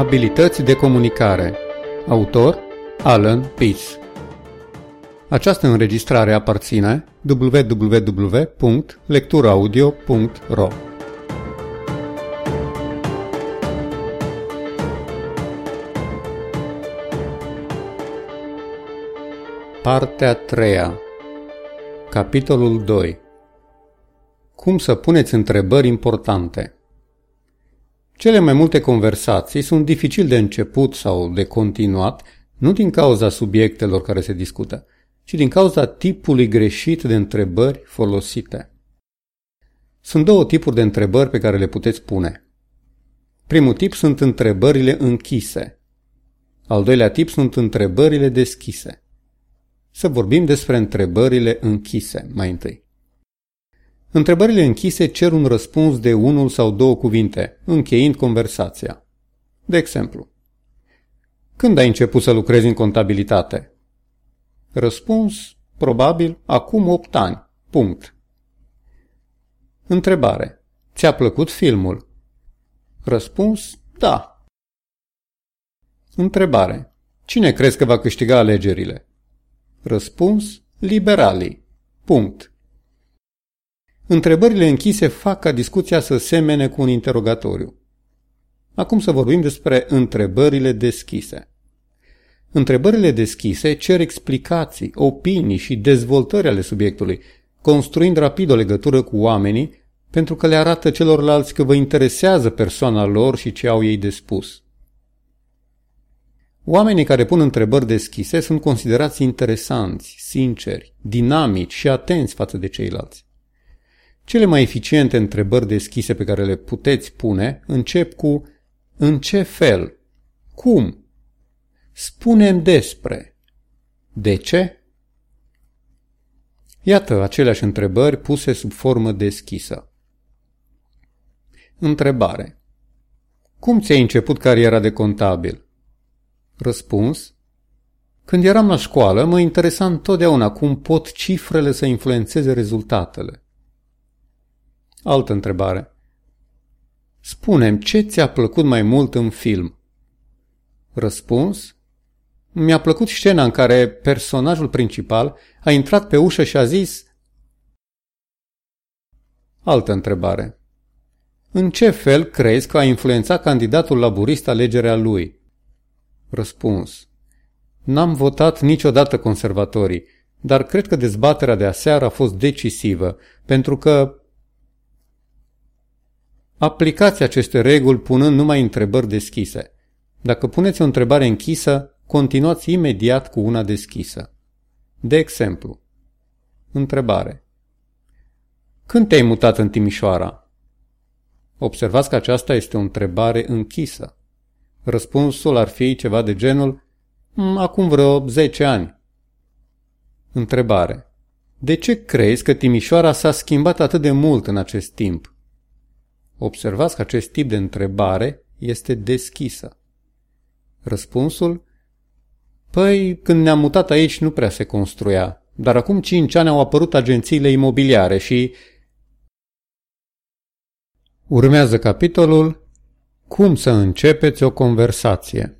Abilități de comunicare. Autor Alan Peace Această înregistrare aparține www.lecturaudio.ro Partea 3 Capitolul 2 Cum să puneți întrebări importante cele mai multe conversații sunt dificil de început sau de continuat, nu din cauza subiectelor care se discută, ci din cauza tipului greșit de întrebări folosite. Sunt două tipuri de întrebări pe care le puteți pune. Primul tip sunt întrebările închise. Al doilea tip sunt întrebările deschise. Să vorbim despre întrebările închise mai întâi. Întrebările închise cer un răspuns de unul sau două cuvinte, încheind conversația. De exemplu, când ai început să lucrezi în contabilitate? Răspuns, probabil, acum 8 ani. Punct. Întrebare. Ți-a plăcut filmul? Răspuns, da. Întrebare. Cine crezi că va câștiga alegerile? Răspuns, liberalii. Punct. Întrebările închise fac ca discuția să semene cu un interogatoriu. Acum să vorbim despre întrebările deschise. Întrebările deschise cer explicații, opinii și dezvoltări ale subiectului, construind rapid o legătură cu oamenii, pentru că le arată celorlalți că vă interesează persoana lor și ce au ei de spus. Oamenii care pun întrebări deschise sunt considerați interesanți, sinceri, dinamici și atenți față de ceilalți. Cele mai eficiente întrebări deschise pe care le puteți pune încep cu în ce fel? Cum? Spunem despre. De ce? Iată aceleași întrebări puse sub formă deschisă. Întrebare. Cum ți-ai început cariera de contabil? Răspuns. Când eram la școală, mă interesa întotdeauna cum pot cifrele să influențeze rezultatele. Altă întrebare. Spunem, ce ți-a plăcut mai mult în film? Răspuns. Mi-a plăcut scena în care personajul principal a intrat pe ușă și a zis Altă întrebare. În ce fel crezi că a influențat candidatul laburist alegerea lui? Răspuns. N-am votat niciodată conservatorii, dar cred că dezbaterea de aseară a fost decisivă, pentru că Aplicați aceste reguli punând numai întrebări deschise. Dacă puneți o întrebare închisă, continuați imediat cu una deschisă. De exemplu, întrebare. Când te-ai mutat în Timișoara? Observați că aceasta este o întrebare închisă. Răspunsul ar fi ceva de genul mm, acum vreo 10 ani. Întrebare. De ce crezi că Timișoara s-a schimbat atât de mult în acest timp? Observați că acest tip de întrebare este deschisă. Răspunsul? Păi, când ne-am mutat aici nu prea se construia, dar acum cinci ani au apărut agențiile imobiliare și... Urmează capitolul Cum să începeți o conversație.